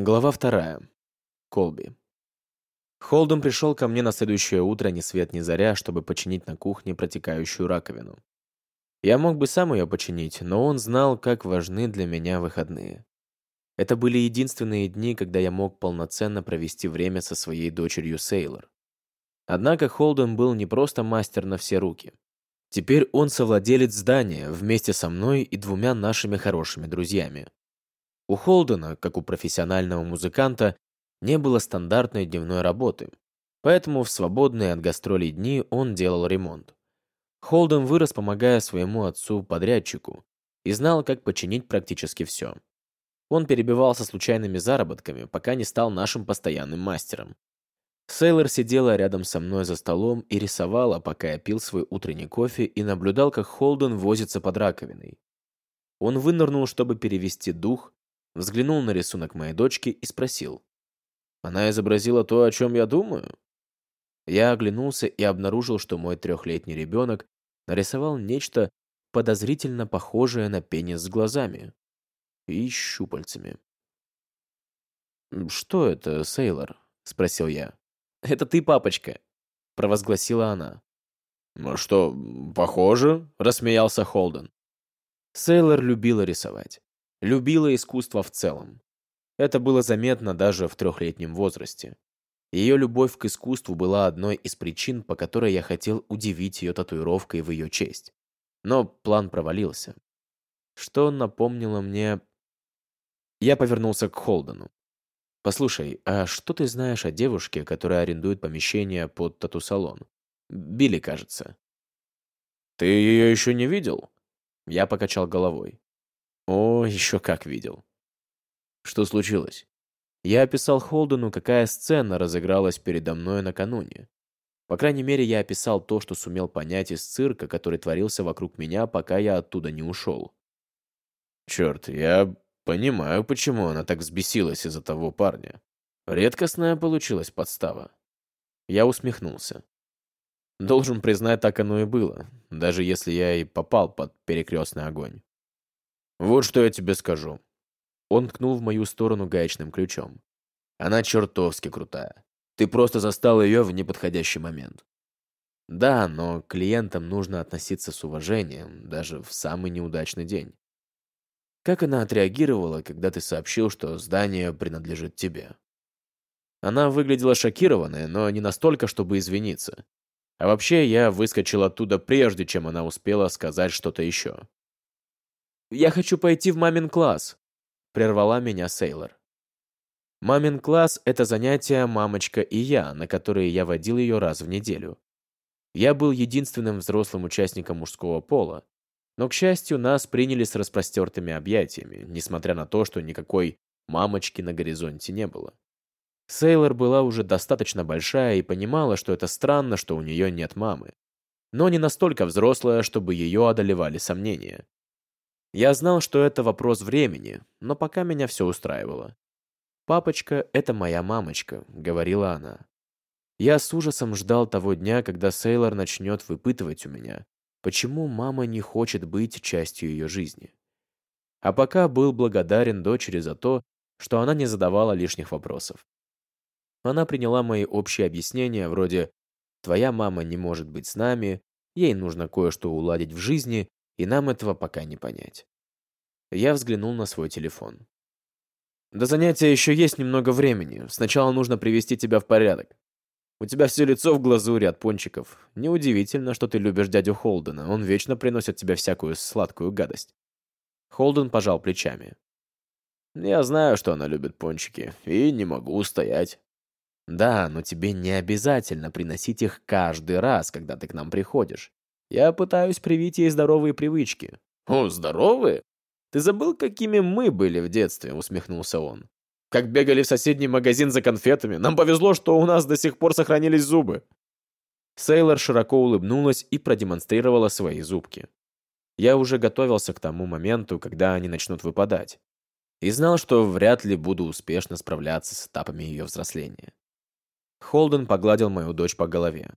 Глава вторая. Колби. Холден пришел ко мне на следующее утро ни свет ни заря, чтобы починить на кухне протекающую раковину. Я мог бы сам ее починить, но он знал, как важны для меня выходные. Это были единственные дни, когда я мог полноценно провести время со своей дочерью Сейлор. Однако Холден был не просто мастер на все руки. Теперь он совладелец здания вместе со мной и двумя нашими хорошими друзьями. У Холдена, как у профессионального музыканта, не было стандартной дневной работы, поэтому в свободные от гастролей дни он делал ремонт. Холден вырос, помогая своему отцу-подрядчику, и знал, как починить практически все. Он перебивался случайными заработками, пока не стал нашим постоянным мастером. Сейлор сидела рядом со мной за столом и рисовала, пока я пил свой утренний кофе и наблюдал, как Холден возится под раковиной. Он вынырнул, чтобы перевести дух, взглянул на рисунок моей дочки и спросил. «Она изобразила то, о чем я думаю?» Я оглянулся и обнаружил, что мой трехлетний ребенок нарисовал нечто подозрительно похожее на пенис с глазами и щупальцами. «Что это, Сейлор?» — спросил я. «Это ты, папочка», — провозгласила она. «Ну что, похоже?» — рассмеялся Холден. Сейлор любила рисовать любила искусство в целом. Это было заметно даже в трехлетнем возрасте. Ее любовь к искусству была одной из причин, по которой я хотел удивить ее татуировкой в ее честь. Но план провалился. Что напомнило мне... Я повернулся к Холдену. «Послушай, а что ты знаешь о девушке, которая арендует помещение под тату-салон? Билли, кажется». «Ты ее еще не видел?» Я покачал головой. О, еще как видел. Что случилось? Я описал Холдену, какая сцена разыгралась передо мной накануне. По крайней мере, я описал то, что сумел понять из цирка, который творился вокруг меня, пока я оттуда не ушел. Черт, я понимаю, почему она так взбесилась из-за того парня. Редкостная получилась подстава. Я усмехнулся. Должен признать, так оно и было, даже если я и попал под перекрестный огонь. «Вот что я тебе скажу». Он ткнул в мою сторону гаечным ключом. «Она чертовски крутая. Ты просто застал ее в неподходящий момент». Да, но клиентам нужно относиться с уважением, даже в самый неудачный день. Как она отреагировала, когда ты сообщил, что здание принадлежит тебе? Она выглядела шокированной, но не настолько, чтобы извиниться. А вообще, я выскочил оттуда прежде, чем она успела сказать что-то еще. «Я хочу пойти в мамин класс», — прервала меня Сейлор. Мамин класс — это занятие «мамочка и я», на которые я водил ее раз в неделю. Я был единственным взрослым участником мужского пола, но, к счастью, нас приняли с распростертыми объятиями, несмотря на то, что никакой мамочки на горизонте не было. Сейлор была уже достаточно большая и понимала, что это странно, что у нее нет мамы. Но не настолько взрослая, чтобы ее одолевали сомнения. Я знал, что это вопрос времени, но пока меня все устраивало. «Папочка — это моя мамочка», — говорила она. Я с ужасом ждал того дня, когда Сейлор начнет выпытывать у меня, почему мама не хочет быть частью ее жизни. А пока был благодарен дочери за то, что она не задавала лишних вопросов. Она приняла мои общие объяснения вроде «Твоя мама не может быть с нами», «Ей нужно кое-что уладить в жизни», и нам этого пока не понять. Я взглянул на свой телефон. До занятия еще есть немного времени. Сначала нужно привести тебя в порядок. У тебя все лицо в глазури от пончиков. Неудивительно, что ты любишь дядю Холдена. Он вечно приносит тебе всякую сладкую гадость. Холден пожал плечами. Я знаю, что она любит пончики, и не могу устоять. Да, но тебе не обязательно приносить их каждый раз, когда ты к нам приходишь. Я пытаюсь привить ей здоровые привычки». «О, здоровые? Ты забыл, какими мы были в детстве?» — усмехнулся он. «Как бегали в соседний магазин за конфетами. Нам повезло, что у нас до сих пор сохранились зубы». Сейлор широко улыбнулась и продемонстрировала свои зубки. Я уже готовился к тому моменту, когда они начнут выпадать. И знал, что вряд ли буду успешно справляться с этапами ее взросления. Холден погладил мою дочь по голове.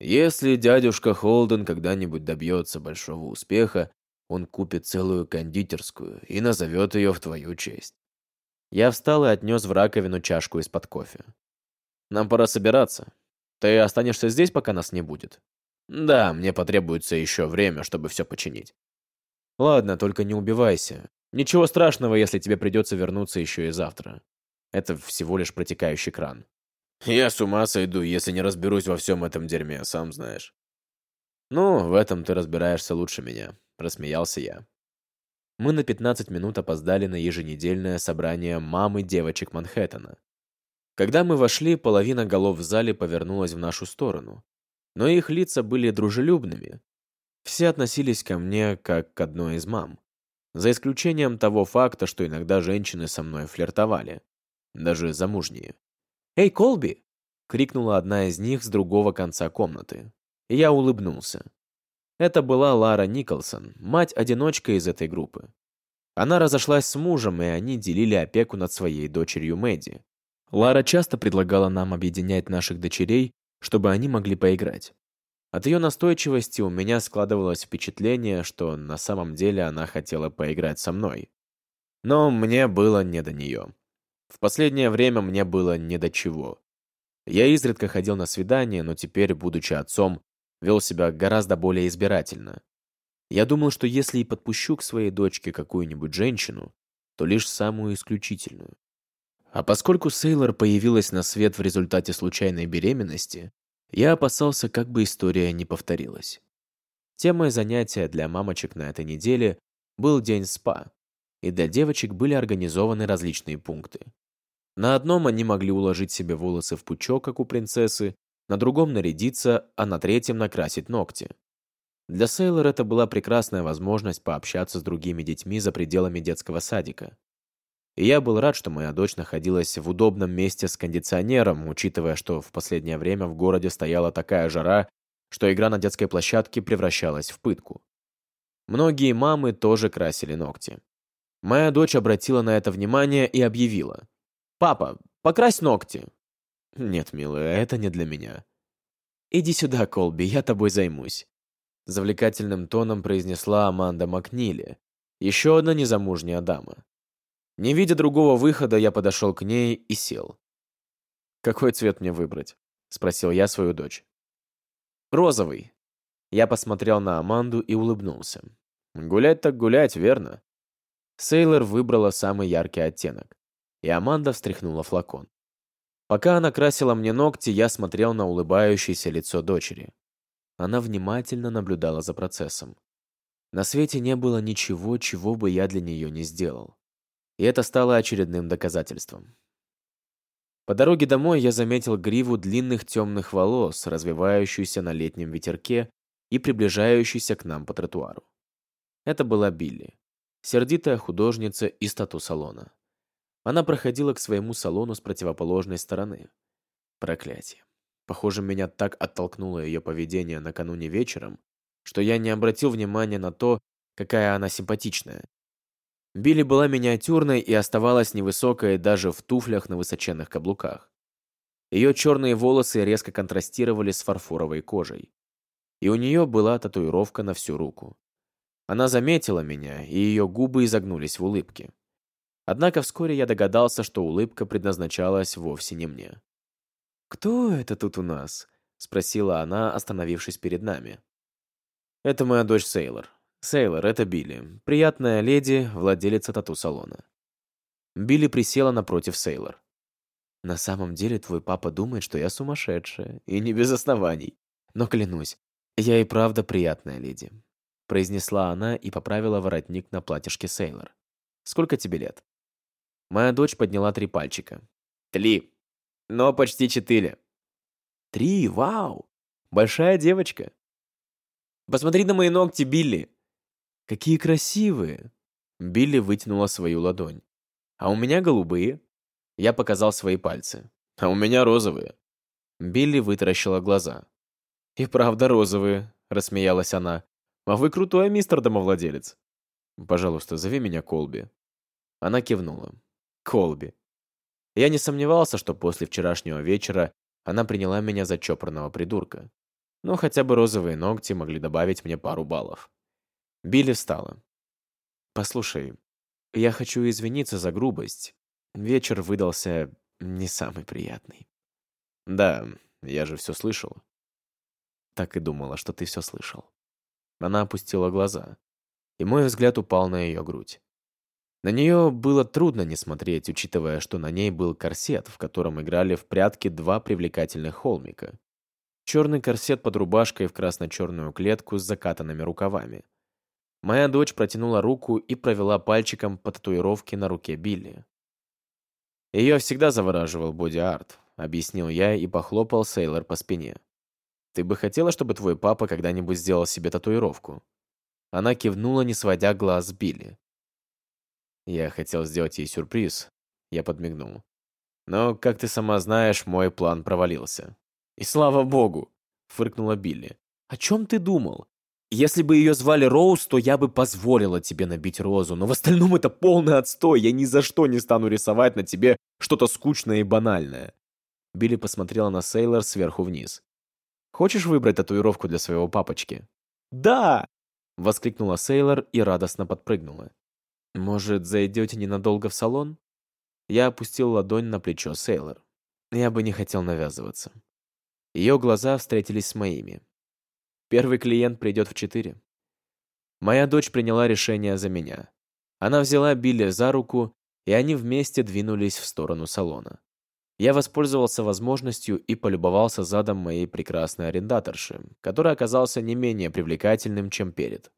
Если дядюшка Холден когда-нибудь добьется большого успеха, он купит целую кондитерскую и назовет ее в твою честь. Я встал и отнес в раковину чашку из-под кофе. «Нам пора собираться. Ты останешься здесь, пока нас не будет?» «Да, мне потребуется еще время, чтобы все починить». «Ладно, только не убивайся. Ничего страшного, если тебе придется вернуться еще и завтра. Это всего лишь протекающий кран». «Я с ума сойду, если не разберусь во всем этом дерьме, сам знаешь». «Ну, в этом ты разбираешься лучше меня», — рассмеялся я. Мы на 15 минут опоздали на еженедельное собрание мамы девочек Манхэттена. Когда мы вошли, половина голов в зале повернулась в нашу сторону. Но их лица были дружелюбными. Все относились ко мне как к одной из мам. За исключением того факта, что иногда женщины со мной флиртовали. Даже замужние. «Эй, Колби!» — крикнула одна из них с другого конца комнаты. Я улыбнулся. Это была Лара Николсон, мать-одиночка из этой группы. Она разошлась с мужем, и они делили опеку над своей дочерью Мэдди. Лара часто предлагала нам объединять наших дочерей, чтобы они могли поиграть. От ее настойчивости у меня складывалось впечатление, что на самом деле она хотела поиграть со мной. Но мне было не до нее. В последнее время мне было не до чего. Я изредка ходил на свидания, но теперь, будучи отцом, вел себя гораздо более избирательно. Я думал, что если и подпущу к своей дочке какую-нибудь женщину, то лишь самую исключительную. А поскольку Сейлор появилась на свет в результате случайной беременности, я опасался, как бы история не повторилась. Темой занятия для мамочек на этой неделе был день СПА, и для девочек были организованы различные пункты. На одном они могли уложить себе волосы в пучок, как у принцессы, на другом нарядиться, а на третьем накрасить ногти. Для Сейлор это была прекрасная возможность пообщаться с другими детьми за пределами детского садика. И я был рад, что моя дочь находилась в удобном месте с кондиционером, учитывая, что в последнее время в городе стояла такая жара, что игра на детской площадке превращалась в пытку. Многие мамы тоже красили ногти. Моя дочь обратила на это внимание и объявила. «Папа, покрась ногти!» «Нет, милая, это не для меня». «Иди сюда, Колби, я тобой займусь», — завлекательным тоном произнесла Аманда Макнили, еще одна незамужняя дама. Не видя другого выхода, я подошел к ней и сел. «Какой цвет мне выбрать?» — спросил я свою дочь. «Розовый». Я посмотрел на Аманду и улыбнулся. «Гулять так гулять, верно?» Сейлор выбрала самый яркий оттенок, и Аманда встряхнула флакон. Пока она красила мне ногти, я смотрел на улыбающееся лицо дочери. Она внимательно наблюдала за процессом. На свете не было ничего, чего бы я для нее не сделал. И это стало очередным доказательством. По дороге домой я заметил гриву длинных темных волос, развивающуюся на летнем ветерке и приближающуюся к нам по тротуару. Это была Билли, сердитая художница из тату-салона. Она проходила к своему салону с противоположной стороны. Проклятие. Похоже, меня так оттолкнуло ее поведение накануне вечером, что я не обратил внимания на то, какая она симпатичная. Билли была миниатюрной и оставалась невысокой даже в туфлях на высоченных каблуках. Ее черные волосы резко контрастировали с фарфоровой кожей. И у нее была татуировка на всю руку. Она заметила меня, и ее губы изогнулись в улыбке. Однако вскоре я догадался, что улыбка предназначалась вовсе не мне. «Кто это тут у нас?» — спросила она, остановившись перед нами. «Это моя дочь Сейлор», «Сейлор, это Билли. Приятная леди, владелица тату-салона». Билли присела напротив Сейлор. «На самом деле твой папа думает, что я сумасшедшая, и не без оснований. Но клянусь, я и правда приятная леди», — произнесла она и поправила воротник на платьишке Сейлор. «Сколько тебе лет?» Моя дочь подняла три пальчика. «Три. Но почти четыре». «Три? Вау! Большая девочка!» «Посмотри на мои ногти, Билли!» «Какие красивые!» Билли вытянула свою ладонь. «А у меня голубые». Я показал свои пальцы. «А у меня розовые». Билли вытаращила глаза. «И правда розовые», — рассмеялась она. «А вы крутой мистер домовладелец». «Пожалуйста, зови меня Колби». Она кивнула. «Колби». Я не сомневался, что после вчерашнего вечера она приняла меня за чопорного придурка. Но хотя бы розовые ногти могли добавить мне пару баллов. Билли встала. «Послушай, я хочу извиниться за грубость. Вечер выдался не самый приятный. Да, я же все слышал. Так и думала, что ты все слышал. Она опустила глаза, и мой взгляд упал на ее грудь. На нее было трудно не смотреть, учитывая, что на ней был корсет, в котором играли в прятки два привлекательных холмика. Черный корсет под рубашкой в красно-черную клетку с закатанными рукавами. Моя дочь протянула руку и провела пальчиком по татуировке на руке Билли. Ее всегда завораживал боди-арт, объяснил я и похлопал Сейлор по спине. Ты бы хотела, чтобы твой папа когда-нибудь сделал себе татуировку? Она кивнула, не сводя глаз с Билли. Я хотел сделать ей сюрприз. Я подмигнул. Но, как ты сама знаешь, мой план провалился. И слава богу, фыркнула Билли. О чем ты думал? Если бы ее звали Роуз, то я бы позволила тебе набить розу, но в остальном это полный отстой, я ни за что не стану рисовать на тебе что-то скучное и банальное. Билли посмотрела на Сейлор сверху вниз. «Хочешь выбрать татуировку для своего папочки?» «Да!» — воскликнула Сейлор и радостно подпрыгнула. «Может, зайдете ненадолго в салон?» Я опустил ладонь на плечо Сейлор. Я бы не хотел навязываться. Ее глаза встретились с моими. Первый клиент придет в четыре. Моя дочь приняла решение за меня. Она взяла Билли за руку, и они вместе двинулись в сторону салона. Я воспользовался возможностью и полюбовался задом моей прекрасной арендаторши, который оказался не менее привлекательным, чем перед.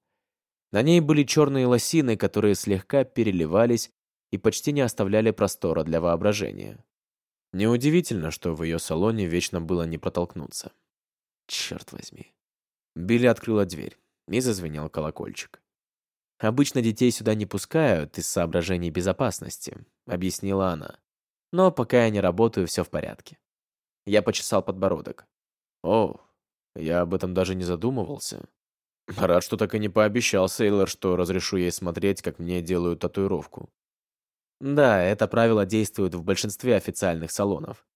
На ней были черные лосины, которые слегка переливались и почти не оставляли простора для воображения. Неудивительно, что в ее салоне вечно было не протолкнуться. Черт возьми. Билли открыла дверь, и зазвенел колокольчик. «Обычно детей сюда не пускают из соображений безопасности», — объяснила она. «Но пока я не работаю, все в порядке». Я почесал подбородок. «О, я об этом даже не задумывался. Рад, что так и не пообещал Сейлор, что разрешу ей смотреть, как мне делают татуировку. Да, это правило действует в большинстве официальных салонов.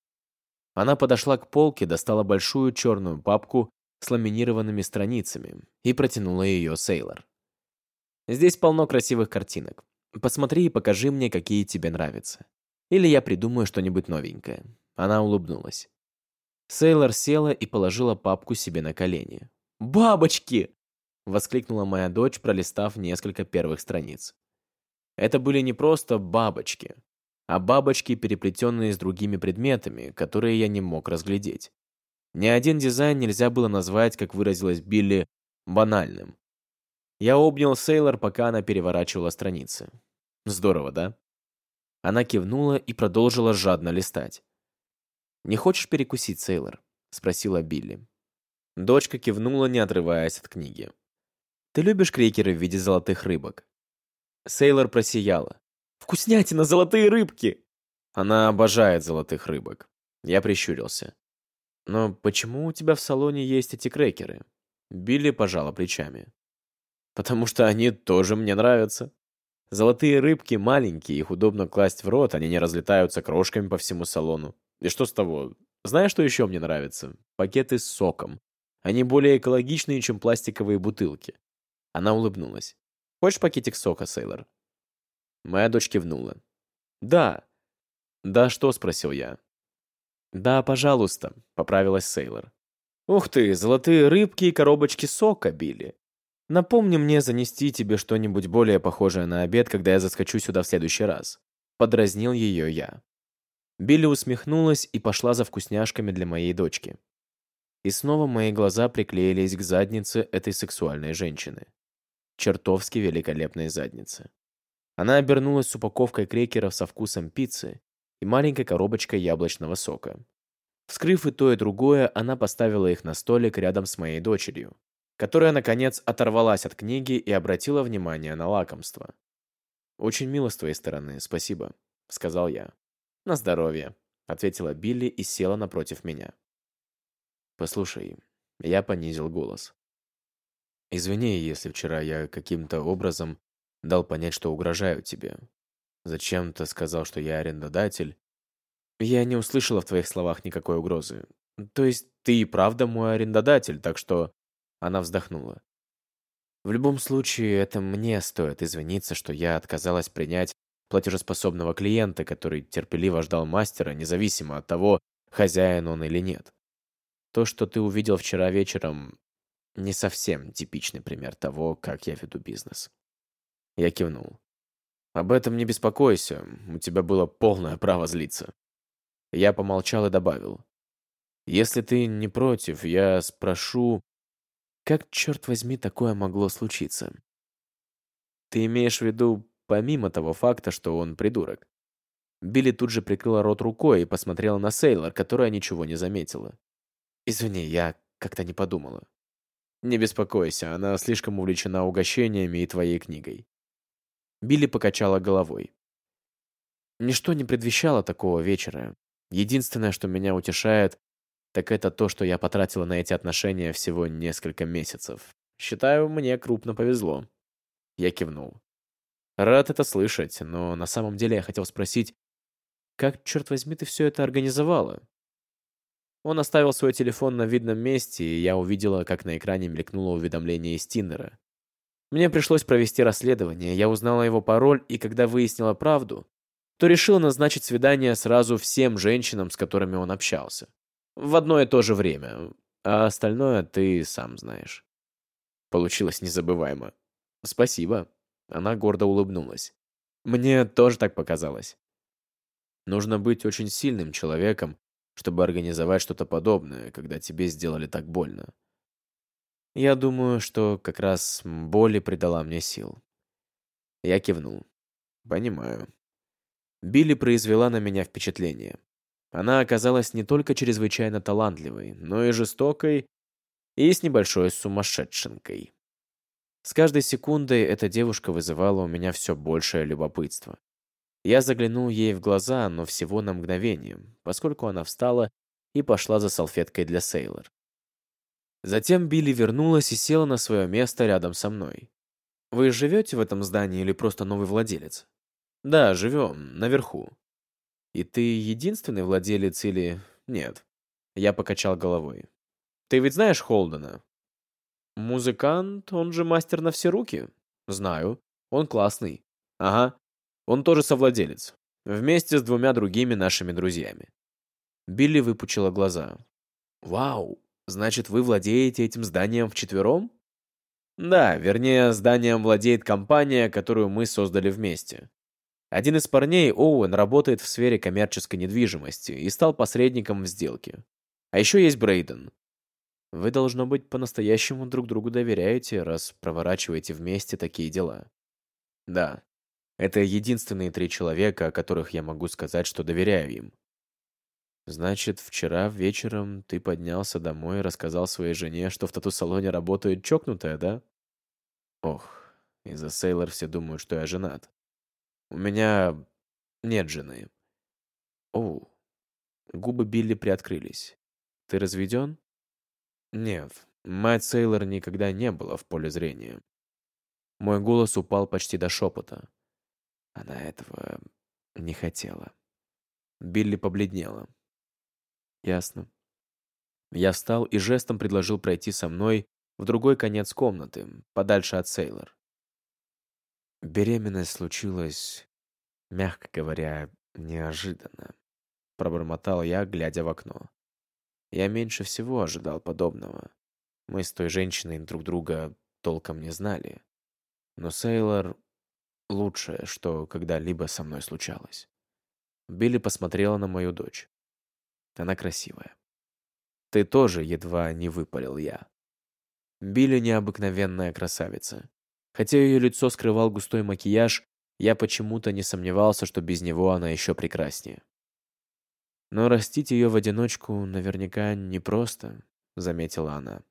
Она подошла к полке, достала большую черную папку с ламинированными страницами и протянула ее Сейлор. Здесь полно красивых картинок. Посмотри и покажи мне, какие тебе нравятся. Или я придумаю что-нибудь новенькое. Она улыбнулась. Сейлор села и положила папку себе на колени. «Бабочки!» — воскликнула моя дочь, пролистав несколько первых страниц. Это были не просто бабочки, а бабочки, переплетенные с другими предметами, которые я не мог разглядеть. Ни один дизайн нельзя было назвать, как выразилась Билли, банальным. Я обнял Сейлор, пока она переворачивала страницы. Здорово, да? Она кивнула и продолжила жадно листать. «Не хочешь перекусить, Сейлор?» — спросила Билли. Дочка кивнула, не отрываясь от книги. «Ты любишь крекеры в виде золотых рыбок?» Сейлор просияла. «Вкуснятина, золотые рыбки!» Она обожает золотых рыбок. Я прищурился. «Но почему у тебя в салоне есть эти крекеры?» Билли пожала плечами. «Потому что они тоже мне нравятся. Золотые рыбки маленькие, их удобно класть в рот, они не разлетаются крошками по всему салону. И что с того? Знаешь, что еще мне нравится? Пакеты с соком. Они более экологичные, чем пластиковые бутылки. Она улыбнулась. «Хочешь пакетик сока, Сейлор?» Моя дочь кивнула. «Да». «Да что?» — спросил я. «Да, пожалуйста», — поправилась Сейлор. «Ух ты, золотые рыбки и коробочки сока, Билли. Напомни мне занести тебе что-нибудь более похожее на обед, когда я заскочу сюда в следующий раз». Подразнил ее я. Билли усмехнулась и пошла за вкусняшками для моей дочки. И снова мои глаза приклеились к заднице этой сексуальной женщины чертовски великолепной задницы. Она обернулась с упаковкой крекеров со вкусом пиццы и маленькой коробочкой яблочного сока. Вскрыв и то, и другое, она поставила их на столик рядом с моей дочерью, которая, наконец, оторвалась от книги и обратила внимание на лакомство. «Очень мило с твоей стороны, спасибо», — сказал я. «На здоровье», — ответила Билли и села напротив меня. «Послушай», — я понизил голос. Извини, если вчера я каким-то образом дал понять, что угрожаю тебе. Зачем-то сказал, что я арендодатель. Я не услышала в твоих словах никакой угрозы. То есть ты и правда мой арендодатель, так что...» Она вздохнула. «В любом случае, это мне стоит извиниться, что я отказалась принять платежеспособного клиента, который терпеливо ждал мастера, независимо от того, хозяин он или нет. То, что ты увидел вчера вечером, не совсем типичный пример того, как я веду бизнес. Я кивнул. Об этом не беспокойся, у тебя было полное право злиться. Я помолчал и добавил. Если ты не против, я спрошу, как, черт возьми, такое могло случиться? Ты имеешь в виду, помимо того факта, что он придурок? Билли тут же прикрыла рот рукой и посмотрела на Сейлор, которая ничего не заметила. «Извини, я как-то не подумала». «Не беспокойся, она слишком увлечена угощениями и твоей книгой». Билли покачала головой. Ничто не предвещало такого вечера. Единственное, что меня утешает, так это то, что я потратила на эти отношения всего несколько месяцев. Считаю, мне крупно повезло. Я кивнул. Рад это слышать, но на самом деле я хотел спросить, как, черт возьми, ты все это организовала? Он оставил свой телефон на видном месте, и я увидела, как на экране мелькнуло уведомление из Тиндера. Мне пришлось провести расследование, я узнала его пароль, и когда выяснила правду, то решила назначить свидание сразу всем женщинам, с которыми он общался. В одно и то же время. А остальное ты сам знаешь. Получилось незабываемо. Спасибо. Она гордо улыбнулась. Мне тоже так показалось. Нужно быть очень сильным человеком, чтобы организовать что-то подобное, когда тебе сделали так больно. Я думаю, что как раз боль придала мне сил. Я кивнул. Понимаю. Билли произвела на меня впечатление. Она оказалась не только чрезвычайно талантливой, но и жестокой и с небольшой сумасшедшенкой. С каждой секундой эта девушка вызывала у меня все большее любопытство. Я заглянул ей в глаза, но всего на мгновение, поскольку она встала и пошла за салфеткой для Сейлор. Затем Билли вернулась и села на свое место рядом со мной. «Вы живете в этом здании или просто новый владелец?» «Да, живем, наверху. «И ты единственный владелец или...» «Нет». Я покачал головой. «Ты ведь знаешь Холдена?» «Музыкант, он же мастер на все руки?» «Знаю. Он классный». «Ага. Он тоже совладелец. Вместе с двумя другими нашими друзьями». Билли выпучила глаза. «Вау! Значит, вы владеете этим зданием вчетвером?» «Да, вернее, зданием владеет компания, которую мы создали вместе. Один из парней, Оуэн, работает в сфере коммерческой недвижимости и стал посредником в сделке. А еще есть Брейден. Вы, должно быть, по-настоящему друг другу доверяете, раз проворачиваете вместе такие дела. Да. Это единственные три человека, о которых я могу сказать, что доверяю им. Значит, вчера вечером ты поднялся домой и рассказал своей жене, что в тату-салоне работает чокнутая, да? Ох, из-за Сейлор все думают, что я женат. У меня нет жены. О, губы Билли приоткрылись. Ты разведен? Нет, мать Сейлор никогда не была в поле зрения. Мой голос упал почти до шепота. Она этого не хотела. Билли побледнела. Ясно. Я встал и жестом предложил пройти со мной в другой конец комнаты, подальше от Сейлор. Беременность случилась, мягко говоря, неожиданно. Пробормотал я, глядя в окно. Я меньше всего ожидал подобного. Мы с той женщиной друг друга толком не знали. Но Сейлор — лучшее, что когда-либо со мной случалось. Билли посмотрела на мою дочь. Она красивая. Ты тоже едва не выпалил я. Билли необыкновенная красавица. Хотя ее лицо скрывал густой макияж, я почему-то не сомневался, что без него она еще прекраснее. Но растить ее в одиночку наверняка непросто, заметила она.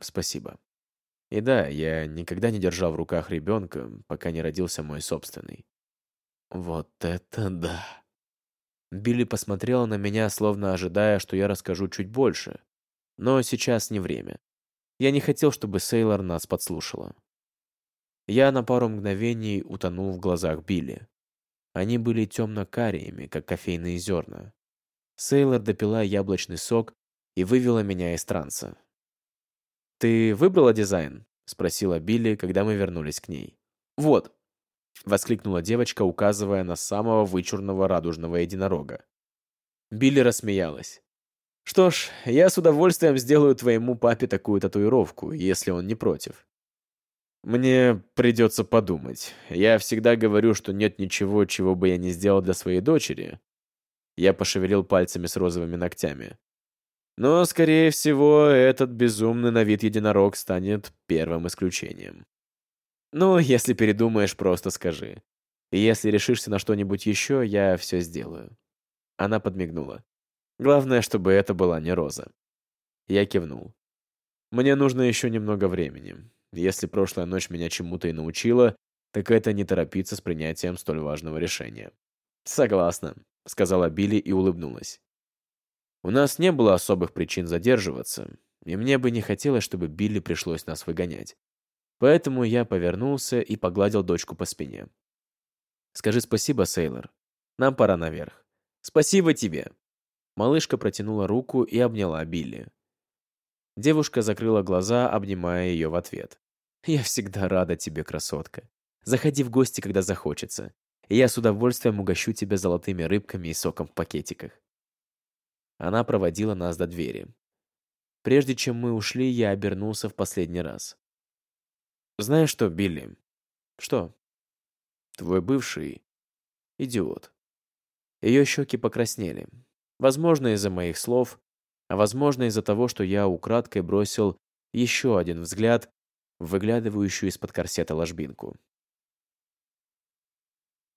Спасибо. И да, я никогда не держал в руках ребенка, пока не родился мой собственный. Вот это да. Билли посмотрела на меня, словно ожидая, что я расскажу чуть больше. Но сейчас не время. Я не хотел, чтобы Сейлор нас подслушала. Я на пару мгновений утонул в глазах Билли. Они были темно-кариями, как кофейные зерна. Сейлор допила яблочный сок и вывела меня из транса. «Ты выбрала дизайн?» — спросила Билли, когда мы вернулись к ней. «Вот». — воскликнула девочка, указывая на самого вычурного радужного единорога. Билли рассмеялась. «Что ж, я с удовольствием сделаю твоему папе такую татуировку, если он не против». «Мне придется подумать. Я всегда говорю, что нет ничего, чего бы я не сделал для своей дочери». Я пошевелил пальцами с розовыми ногтями. Но, скорее всего, этот безумный на вид единорог станет первым исключением. Ну, если передумаешь, просто скажи. если решишься на что-нибудь еще, я все сделаю. Она подмигнула. Главное, чтобы это была не роза. Я кивнул. Мне нужно еще немного времени. Если прошлая ночь меня чему-то и научила, так это не торопиться с принятием столь важного решения. «Согласна», — сказала Билли и улыбнулась. У нас не было особых причин задерживаться, и мне бы не хотелось, чтобы Билли пришлось нас выгонять. Поэтому я повернулся и погладил дочку по спине. «Скажи спасибо, Сейлор. Нам пора наверх». «Спасибо тебе!» Малышка протянула руку и обняла Билли. Девушка закрыла глаза, обнимая ее в ответ. «Я всегда рада тебе, красотка. Заходи в гости, когда захочется. Я с удовольствием угощу тебя золотыми рыбками и соком в пакетиках». Она проводила нас до двери. Прежде чем мы ушли, я обернулся в последний раз. «Знаешь что, Билли?» «Что?» «Твой бывший — идиот». Ее щеки покраснели. Возможно, из-за моих слов, а возможно, из-за того, что я украдкой бросил еще один взгляд выглядывающую из-под корсета ложбинку.